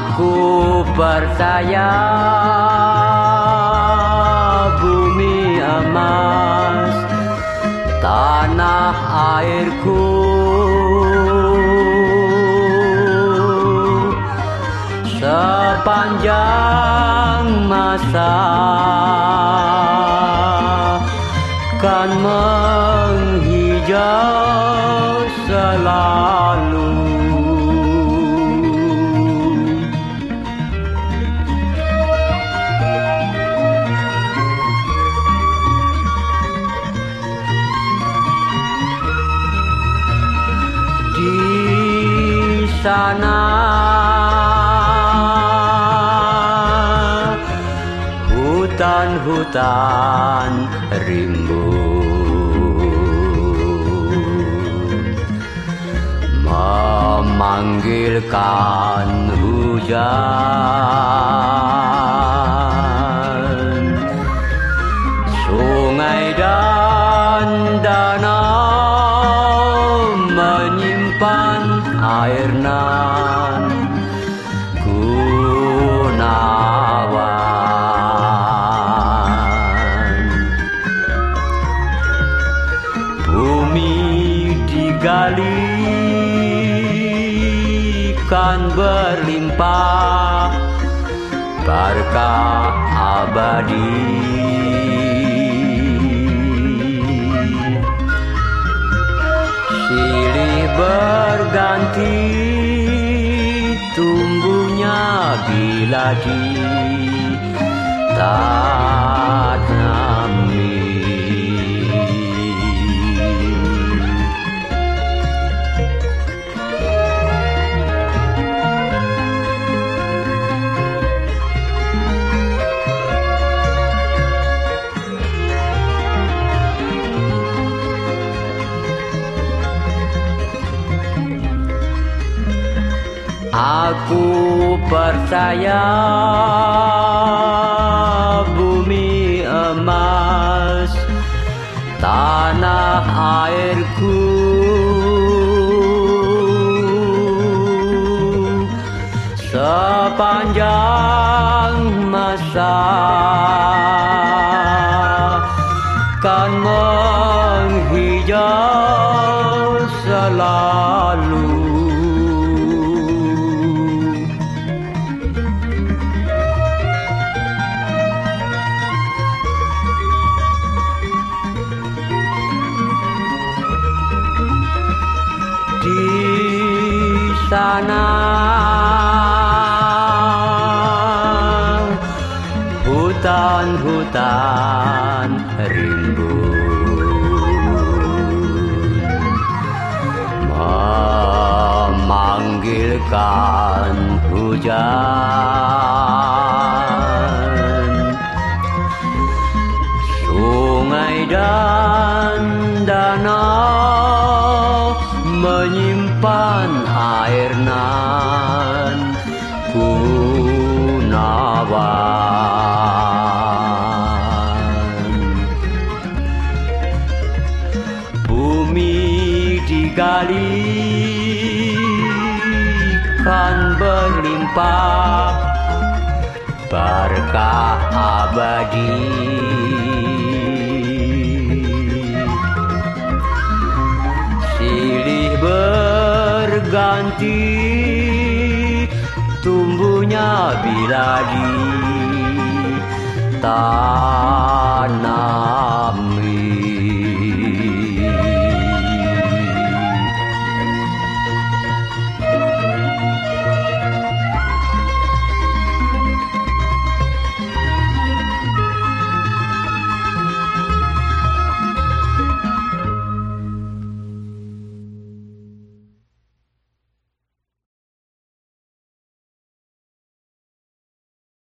Aku percaya bumi emas tanah airku. Sepanjang masa kan menghijau selalu sana. Hutan-hutan rimbun memanggilkan hujan kan berlimpah berkah abadi. Berganti tumbuhnya bila di tanami Aku percaya bumi emas tanah airku. Sepanjang masa kan menghijau selalu sana hutan-hutan rimbun memanggilkan hujan. Sungai dan danau menyimpan air nan gunawan. Bumi digali kan berlimpah berkah abadi berganti tumbuhnya bila di tanah